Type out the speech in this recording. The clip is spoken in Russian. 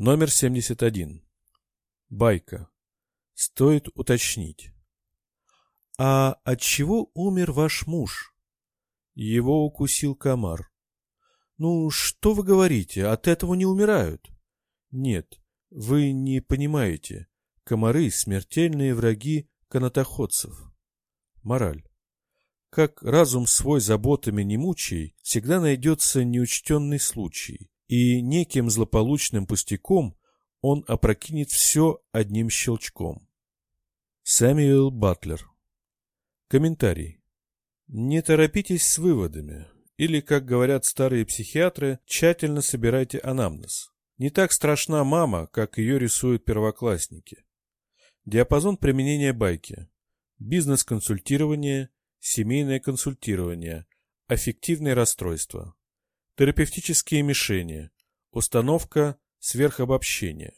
Номер 71. Байка. Стоит уточнить. А от чего умер ваш муж? Его укусил комар. Ну, что вы говорите, от этого не умирают. Нет, вы не понимаете. Комары — смертельные враги канатоходцев. Мораль. Как разум свой заботами не мучай, всегда найдется неучтенный случай, и неким злополучным пустяком он опрокинет все одним щелчком. Сэмюэл Батлер Комментарий. Не торопитесь с выводами, или, как говорят старые психиатры, тщательно собирайте анамнез. Не так страшна мама, как ее рисуют первоклассники. Диапазон применения байки. Бизнес-консультирование, семейное консультирование, аффективные расстройства, терапевтические мишени, установка сверхобобщения.